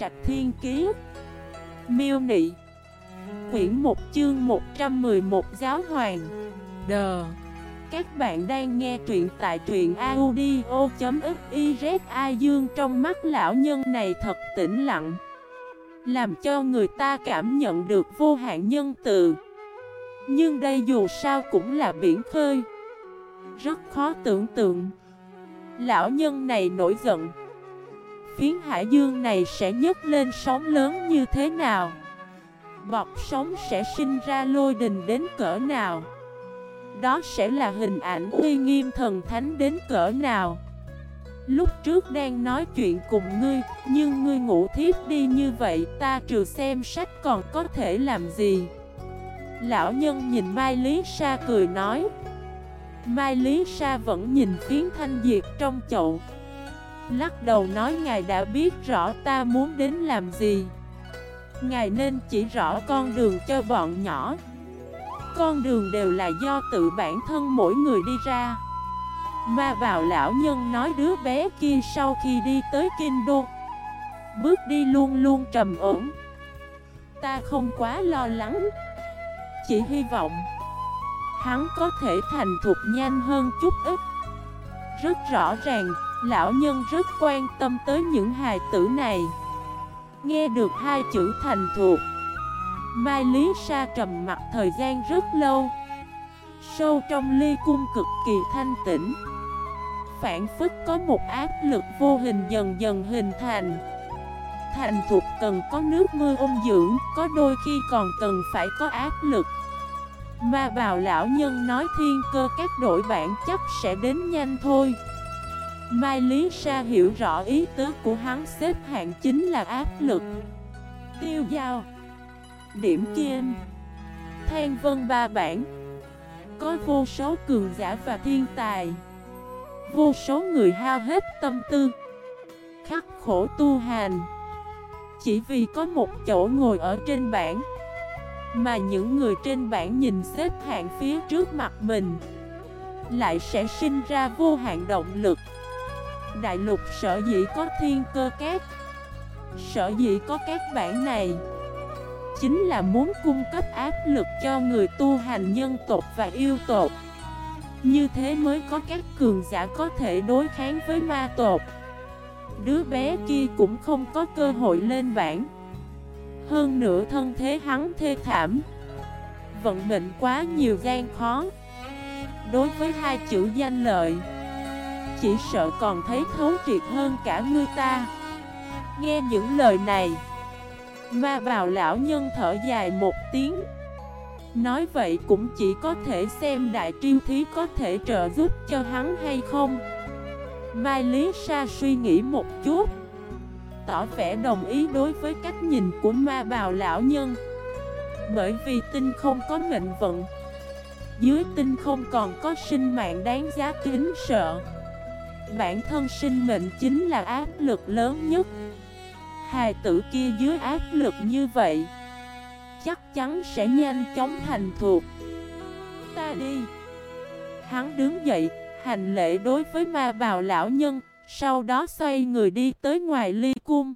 Trạch Thiên Kiế Miêu Nị. Quyển 1 chương 111 Giáo Hoàng. Đờ Các bạn đang nghe truyện tại truyện audio.xyz A. Dương trong mắt lão nhân này thật tĩnh lặng, Làm cho người ta cảm nhận được vô hạn nhân từ. Nhưng đây dù sao cũng là biển khơi. Rất khó tưởng tượng. Lão nhân này nổi giận. Phiến hải dương này sẽ nhấc lên sóng lớn như thế nào? Bọt sóng sẽ sinh ra lôi đình đến cỡ nào? Đó sẽ là hình ảnh uy nghiêm thần thánh đến cỡ nào? Lúc trước đang nói chuyện cùng ngươi, Nhưng ngươi ngủ thiếp đi như vậy, Ta trừ xem sách còn có thể làm gì? Lão nhân nhìn Mai Lý Sa cười nói. Mai Lý Sa vẫn nhìn phiến thanh diệt trong chậu. Lắc đầu nói Ngài đã biết rõ ta muốn đến làm gì. Ngài nên chỉ rõ con đường cho bọn nhỏ. Con đường đều là do tự bản thân mỗi người đi ra. Ma vào lão nhân nói đứa bé kia sau khi đi tới Kinh Đô, Bước đi luôn luôn trầm ổn. Ta không quá lo lắng, Chỉ hy vọng Hắn có thể thành thục nhanh hơn chút ít. Rất rõ ràng Lão nhân rất quan tâm tới những hài tử này. Nghe được hai chữ thành thuộc, Mai Lý Sa trầm mặt thời gian rất lâu. Sâu trong ly cung cực kỳ thanh tĩnh. Phản phức có một áp lực vô hình dần dần hình thành. Thành thuộc cần có nước mưa ôn dưỡng, Có đôi khi còn cần phải có áp lực. Ma bào lão nhân nói thiên cơ các đổi bản chắc sẽ đến nhanh thôi. Mai Lý Sa hiểu rõ ý tứ của hắn xếp hạng chính là áp lực. Tiêu giao. Điểm kim Than vân ba bản Có vô số cường giả và thiên tài. Vô số người hao hết tâm tư. Khắc khổ tu hành. Chỉ vì có một chỗ ngồi ở trên bảng, Mà những người trên bảng nhìn xếp hạng phía trước mặt mình Lại sẽ sinh ra vô hạn động lực đại lục, sở dĩ có thiên cơ cát Sở dĩ có các bản này, Chính là muốn cung cấp áp lực cho người tu hành nhân tộc và yêu tộc. Như thế mới có các cường giả có thể đối kháng với ma tộc. Đứa bé kia cũng không có cơ hội lên bản Hơn nữa thân thế hắn thê thảm, Vận mệnh quá nhiều gian khó. Đối với hai chữ danh lợi chỉ sợ còn thấy thấu triệt hơn cả ngươi ta. Nghe những lời này, Ma bào lão nhân thở dài một tiếng. Nói vậy cũng chỉ có thể xem đại triêu thí có thể trợ giúp cho hắn hay không. Mai Lý Sa suy nghĩ một chút, Tỏ vẻ đồng ý đối với cách nhìn của ma bào lão nhân. Bởi vì tinh không có mệnh vận, Dưới tinh không còn có sinh mạng đáng giá kính sợ. Bản thân sinh mệnh chính là áp lực lớn nhất. Hài tử kia dưới áp lực như vậy, Chắc chắn sẽ nhanh chóng thành thuộc Ta đi. Hắn đứng dậy, Hành lễ đối với ma bào lão nhân, Sau đó xoay người đi tới ngoài ly cung.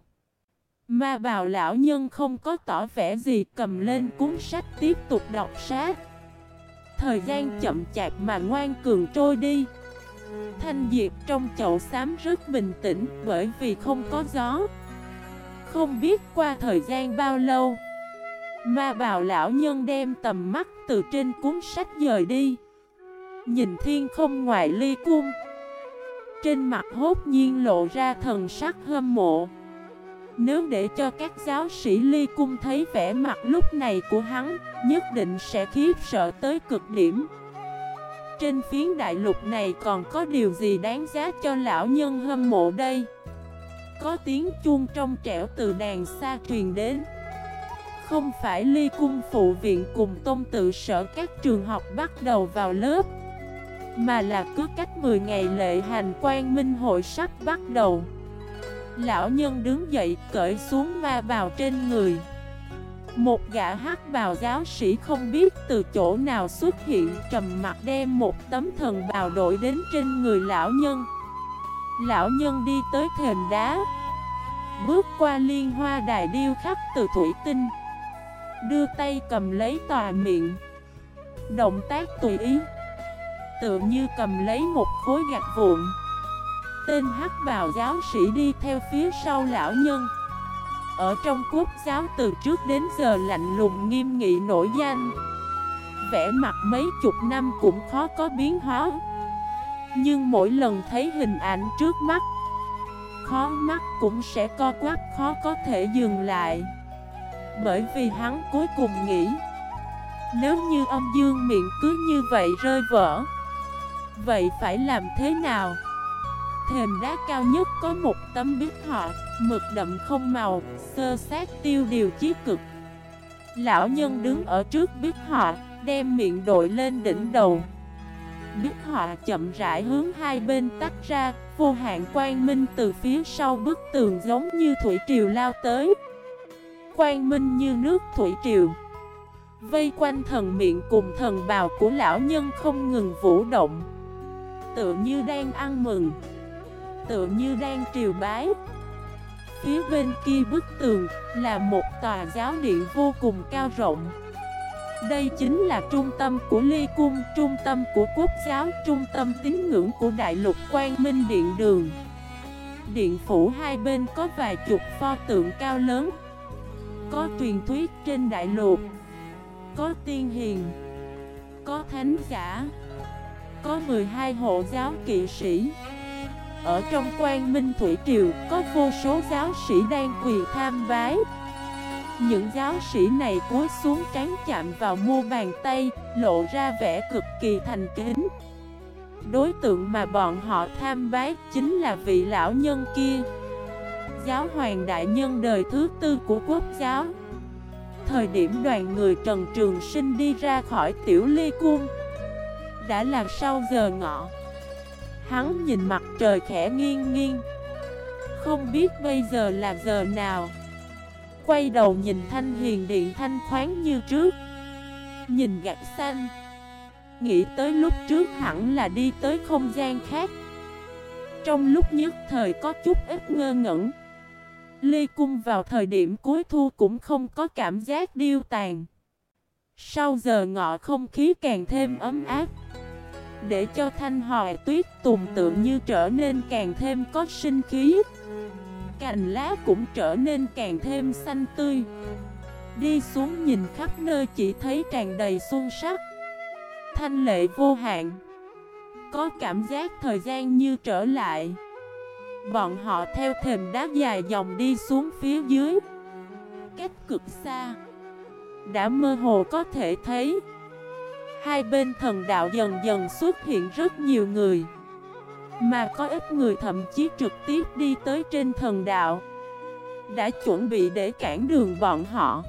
Ma bào lão nhân không có tỏ vẻ gì, cầm lên cuốn sách tiếp tục đọc sát. Thời gian chậm chạp mà ngoan cường trôi đi. Thanh diệp trong chậu xám rất bình tĩnh bởi vì không có gió. Không biết qua thời gian bao lâu, Ma bào lão nhân đem tầm mắt từ trên cuốn sách dời đi. Nhìn thiên không ngoài ly cung, Trên mặt hốt nhiên lộ ra thần sắc hâm mộ. Nếu để cho các giáo sĩ ly cung thấy vẻ mặt lúc này của hắn, Nhất định sẽ khiếp sợ tới cực điểm trên phiến đại lục này còn có điều gì đáng giá cho lão nhân hâm mộ đây? Có tiếng chuông trong trẻo từ đàn xa truyền đến. Không phải ly cung phụ viện cùng tôn tự sở các trường học bắt đầu vào lớp, Mà là cứ cách 10 ngày lệ hành quan minh hội sắp bắt đầu. Lão nhân đứng dậy, cởi xuống ma vào trên người một gã hắc bào giáo sĩ không biết từ chỗ nào xuất hiện trầm mặt đem một tấm thần bào đội đến trên người lão nhân. Lão nhân đi tới thềm đá, bước qua liên hoa đài điêu khắc từ thủy tinh, Đưa tay cầm lấy tòa miệng. Động tác tùy ý Tựa như cầm lấy một khối gạch vụn. Tên hắc bào giáo sĩ đi theo phía sau lão nhân. Ở trong quốc giáo từ trước đến giờ lạnh lùng nghiêm nghị nổi danh. Vẽ mặt mấy chục năm cũng khó có biến hóa. Nhưng mỗi lần thấy hình ảnh trước mắt, Khó mắt cũng sẽ co quắp, khó có thể dừng lại. Bởi vì hắn cuối cùng nghĩ, Nếu như ông Dương miệng cứ như vậy rơi vỡ, Vậy phải làm thế nào? Thềm đá cao nhất có một tấm bích họa Mực đậm không màu, sơ sát tiêu điều chí cực. Lão nhân đứng ở trước bích họa Đem miệng đội lên đỉnh đầu. Bích họa chậm rãi hướng hai bên tách ra Vô hạn quang minh từ phía sau bức tường giống như thủy triều lao tới. Quang minh như nước thủy triều Vây quanh thần miệng cùng thần bào của lão nhân không ngừng vũ động. Tựa như đang ăn mừng. Tựa như đang triều bái Phía bên kia bức tường là một tòa giáo điện vô cùng cao rộng đây chính là trung tâm của Ly Cung, trung tâm của quốc giáo, trung tâm tín ngưỡng của Đại lục Quang Minh Điện Đường. Điện phủ hai bên có vài chục pho tượng cao lớn. Có truyền thuyết trên đại lục, có tiên hiền, có thánh giả, có 12 hộ giáo kỵ sĩ. Ở trong quan Minh Thủy Triều có vô số giáo sĩ đang quỳ tham vái Những giáo sĩ này cúi xuống trán chạm vào mu bàn tay, lộ ra vẻ cực kỳ thành kính. Đối tượng mà bọn họ tham vái chính là vị lão nhân kia. Giáo hoàng đại nhân đời thứ tư của quốc giáo. Thời điểm đoàn người Trần Trường Sinh đi ra khỏi tiểu ly cung Đã là sau giờ ngọ Hắn nhìn mặt trời khẽ nghiêng nghiêng. Không biết bây giờ là giờ nào. Quay đầu nhìn thanh hiền điện thanh khoáng như trước. Nhìn gạch xanh. Nghĩ tới lúc trước hẳn là đi tới không gian khác. Trong lúc nhất thời có chút ít ngơ ngẩn. Ly Cung vào thời điểm cuối thu cũng không có cảm giác điêu tàn. Sau giờ ngọ không khí càng thêm ấm áp. Để cho thanh hòi tuyết tùng tượng như trở nên càng thêm có sinh khí. Cành lá cũng trở nên càng thêm xanh tươi. Đi xuống nhìn khắp nơi chỉ thấy tràn đầy xuân sắc. Thanh lệ vô hạn. Có cảm giác thời gian như trở lại. Bọn họ theo thềm đá dài dòng đi xuống phía dưới. Cách cực xa. Đã mơ hồ có thể thấy. Hai bên thần đạo dần dần xuất hiện rất nhiều người, mà có ít người thậm chí trực tiếp đi tới trên thần đạo. Đã chuẩn bị để cản đường bọn họ.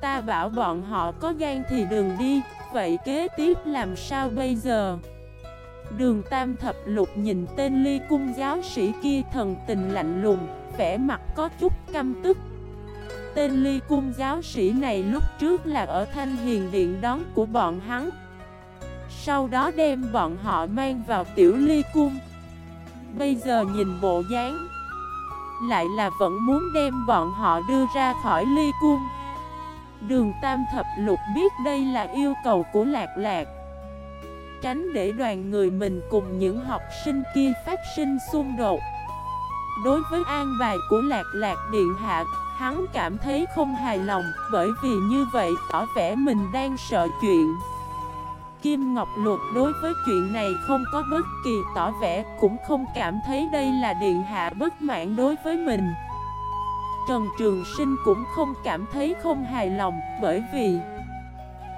Ta bảo bọn họ có gan thì đừng đi, Vậy kế tiếp làm sao bây giờ? Đường Tam Thập Lục nhìn tên ly cung giáo sĩ kia thần tình lạnh lùng, Vẻ mặt có chút căm tức. Tên ly cung giáo sĩ này lúc trước là ở Thanh Hiền Điện đón của bọn hắn. Sau đó đem bọn họ mang vào tiểu ly cung. Bây giờ nhìn bộ dáng, Lại là vẫn muốn đem bọn họ đưa ra khỏi ly cung. Đường Tam Thập Lục biết đây là yêu cầu của Lạc Lạc. Tránh để đoàn người mình cùng những học sinh kia phát sinh xung đột. Đối với an bài của Lạc Lạc Điện Hạ, Hắn cảm thấy không hài lòng Bởi vì như vậy tỏ vẻ mình đang sợ chuyện. Kim Ngọc Luật đối với chuyện này không có bất kỳ tỏ vẻ, Cũng không cảm thấy đây là điện hạ bất mãn đối với mình. Trần Trường Sinh cũng không cảm thấy không hài lòng Bởi vì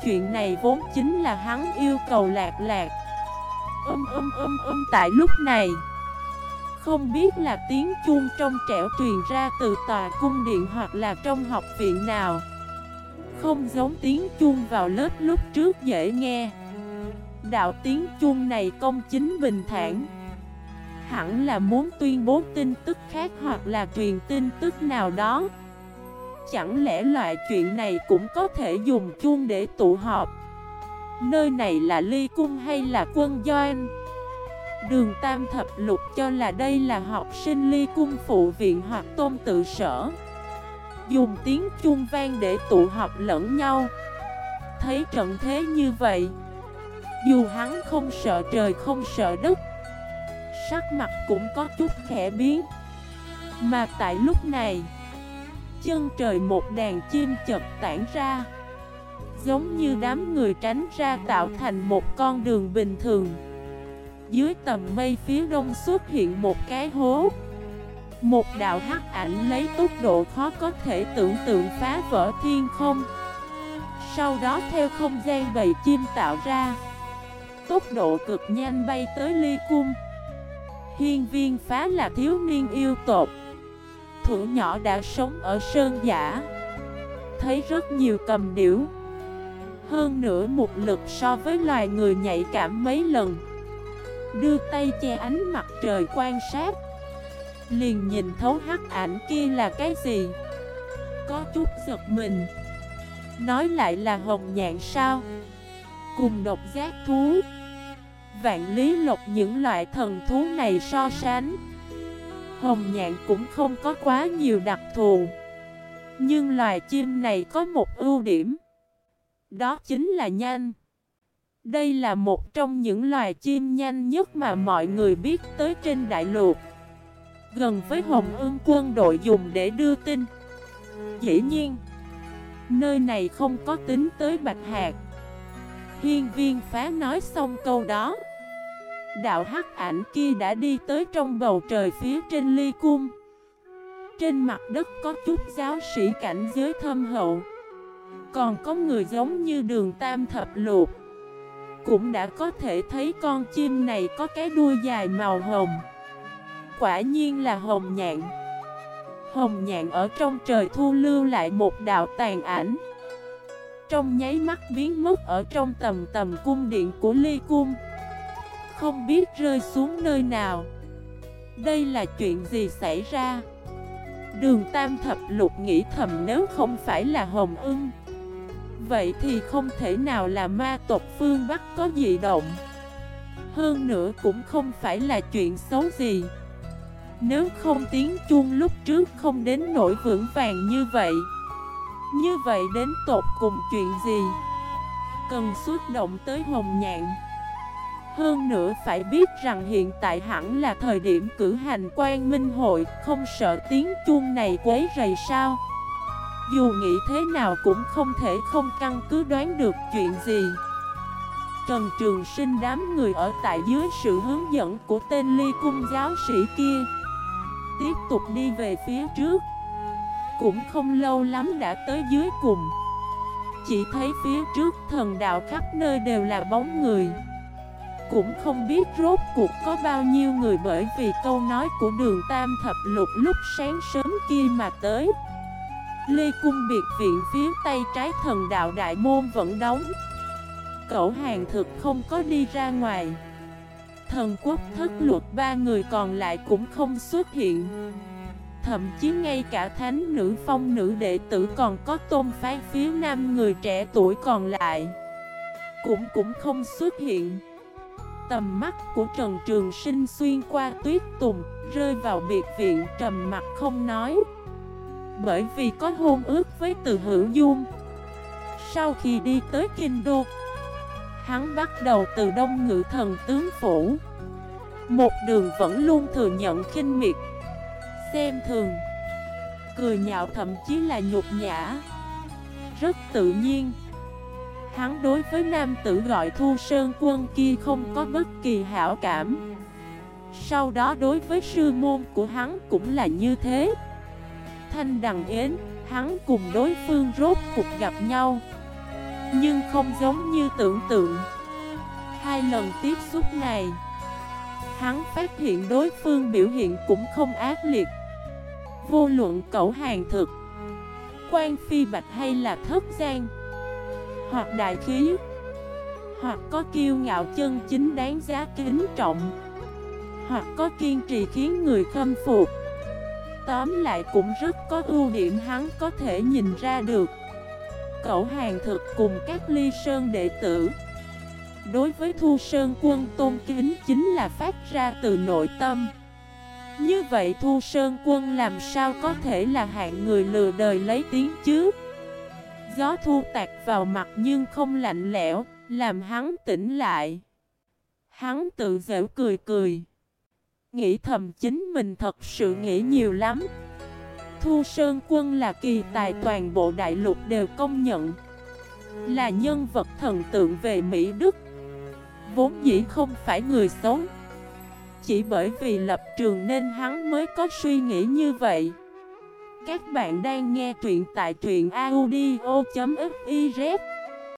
Chuyện này vốn chính là hắn yêu cầu lạc lạc. Âm âm âm âm, tại lúc này không biết là tiếng chuông trong trẻo truyền ra từ tòa cung điện hoặc là trong học viện nào. Không giống tiếng chuông vào lớp lúc trước dễ nghe. Đạo tiếng chuông này công chính bình thản. Hẳn là muốn tuyên bố tin tức khác hoặc là truyền tin tức nào đó. Chẳng lẽ loại chuyện này cũng có thể dùng chuông để tụ họp? Nơi này là ly cung hay là quân doanh? Đường Tam Thập Lục cho là đây là học sinh ly cung phụ viện hoặc tôn tự sở. Dùng tiếng chuông vang để tụ họp lẫn nhau. Thấy trận thế như vậy, Dù hắn không sợ trời không sợ đất, Sắc mặt cũng có chút khẽ biến. Mà tại lúc này, Chân trời một đàn chim chật tản ra, Giống như đám người tránh ra tạo thành một con đường bình thường. Dưới tầm mây phía đông xuất hiện một cái hố. Một đạo hắc ảnh lấy tốc độ khó có thể tưởng tượng phá vỡ thiên không. Sau đó theo không gian bầy chim tạo ra. Tốc độ cực nhanh bay tới ly cung. Hiên viên phá là thiếu niên yêu tột Thủ nhỏ đã sống ở sơn giả. Thấy rất nhiều cầm điểu. Hơn nữa một lực so với loài người nhạy cảm mấy lần. Đưa tay che ánh mặt trời quan sát. Liền nhìn thấu hắc ảnh kia là cái gì? Có chút giật mình. Nói lại là hồng nhạn sao? Cùng độc giác thú. Vạn lý lộc những loại thần thú này so sánh. Hồng nhạn cũng không có quá nhiều đặc thù. Nhưng loài chim này có một ưu điểm. Đó chính là nhanh. Đây là một trong những loài chim nhanh nhất mà mọi người biết tới trên đại lục. Gần với Hồng Ương quân đội dùng để đưa tin. Dĩ nhiên, nơi này không có tính tới Bạch Hạc. Hiên viên phá nói xong câu đó. Đạo hắc ảnh kia đã đi tới trong bầu trời phía trên ly cung. Trên mặt đất có chút giáo sĩ cảnh giới thâm hậu. Còn có người giống như đường tam thập luộc cũng đã có thể thấy con chim này có cái đuôi dài màu hồng. Quả nhiên là hồng nhạn. Hồng nhạn ở trong trời thu lưu lại một đạo tàn ảnh. Trong nháy mắt biến mất ở trong tầm tầm cung điện của ly cung. Không biết rơi xuống nơi nào. Đây là chuyện gì xảy ra? Đường Tam Thập Lục nghĩ thầm nếu không phải là Hồng ưng. Vậy thì không thể nào là ma tộc phương Bắc có dị động. Hơn nữa cũng không phải là chuyện xấu gì. Nếu không tiếng chuông lúc trước không đến nỗi vững vàng như vậy Như vậy đến tột cùng chuyện gì? Cần xuất động tới hồng nhạn. Hơn nữa phải biết rằng hiện tại hẳn là thời điểm cử hành quan minh hội, Không sợ tiếng chuông này quấy rầy sao? Dù nghĩ thế nào cũng không thể không căn cứ đoán được chuyện gì. Trần Trường Sinh đám người ở tại dưới sự hướng dẫn của tên ly cung giáo sĩ kia, Tiếp tục đi về phía trước. Cũng không lâu lắm đã tới dưới cùng. Chỉ thấy phía trước thần đạo khắp nơi đều là bóng người. Cũng không biết rốt cuộc có bao nhiêu người bởi vì câu nói của đường Tam Thập Lục lúc sáng sớm kia mà tới. Lê Cung biệt viện phía tay trái thần đạo đại môn vẫn đóng. Cậu hàng thực không có đi ra ngoài. Thần quốc thất luật, ba người còn lại cũng không xuất hiện. Thậm chí ngay cả thánh nữ, phong nữ, đệ tử còn có tôn phái phía nam người trẻ tuổi còn lại Cũng cũng không xuất hiện. Tầm mắt của Trần Trường Sinh xuyên qua tuyết tùng, Rơi vào biệt viện, trầm mặt không nói bởi vì có hôn ước với từ hữu dung. Sau khi đi tới Kinh Đô Hắn bắt đầu từ đông ngự thần tướng phủ. Một đường vẫn luôn thừa nhận khinh miệt, Xem thường, Cười nhạo thậm chí là nhục nhã. Rất tự nhiên, Hắn đối với nam tử gọi Thu Sơn Quân kia không có bất kỳ hảo cảm. Sau đó đối với sư môn của hắn cũng là như thế. Thanh Đằng Yến, hắn cùng đối phương rốt cuộc gặp nhau. Nhưng không giống như tưởng tượng. Hai lần tiếp xúc này Hắn phát hiện đối phương biểu hiện cũng không ác liệt. Vô luận cẩu hàng thực Quan phi bạch hay là thất gian Hoặc đại khí Hoặc có kiêu ngạo chân chính đáng giá kính trọng Hoặc có kiên trì khiến người khâm phục Tóm lại cũng rất có ưu điểm hắn có thể nhìn ra được Cậu hàng thực cùng các ly sơn đệ tử đối với Thu Sơn Quân tôn kính chính là phát ra từ nội tâm. Như vậy Thu Sơn Quân làm sao có thể là hạng người lừa đời lấy tiếng chứ? Gió thu tạt vào mặt nhưng không lạnh lẽo, làm hắn tỉnh lại. Hắn tự dễu cười cười. Nghĩ thầm chính mình thật sự nghĩ nhiều lắm. Thu Sơn Quân là kỳ tài toàn bộ đại lục đều công nhận. Là nhân vật thần tượng về Mỹ Đức. Vốn dĩ không phải người xấu. Chỉ bởi vì lập trường nên hắn mới có suy nghĩ như vậy. Các bạn đang nghe truyện tại truyện audio.fif